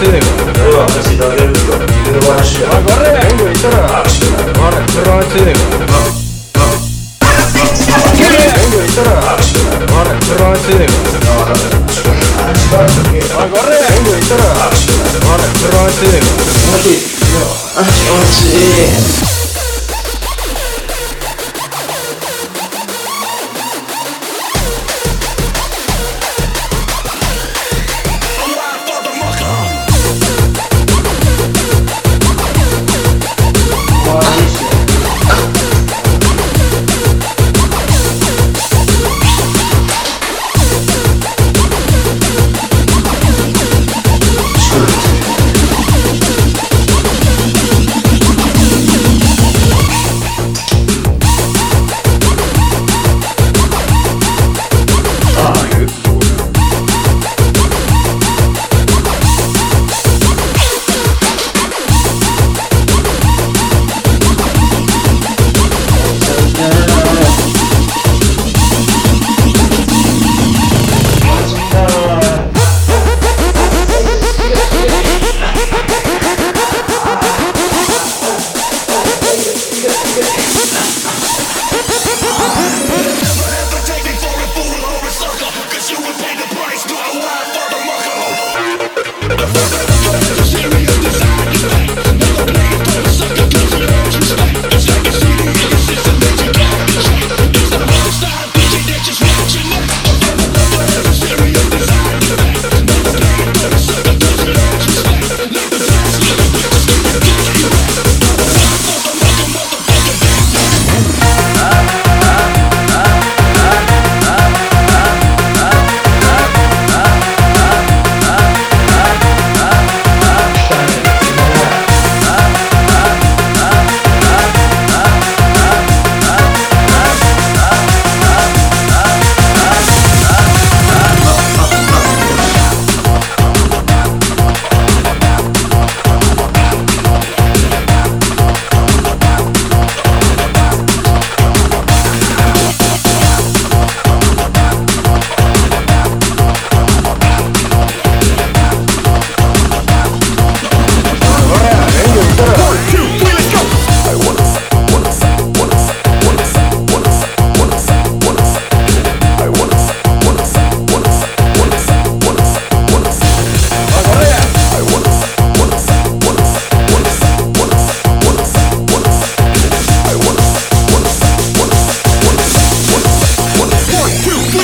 ではさせていただけるというお話であこれ遠慮したらあれ車ついでる遠慮したらあれ車ついでるあこれ遠慮したらあれ車ついでる気持ちいいあ気持ちいい。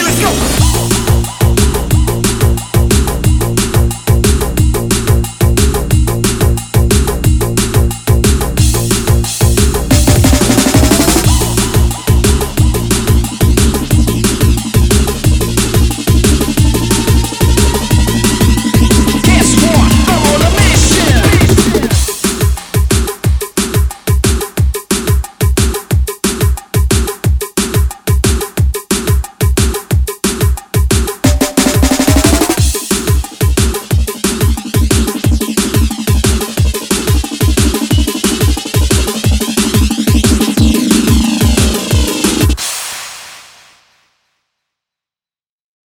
let's go.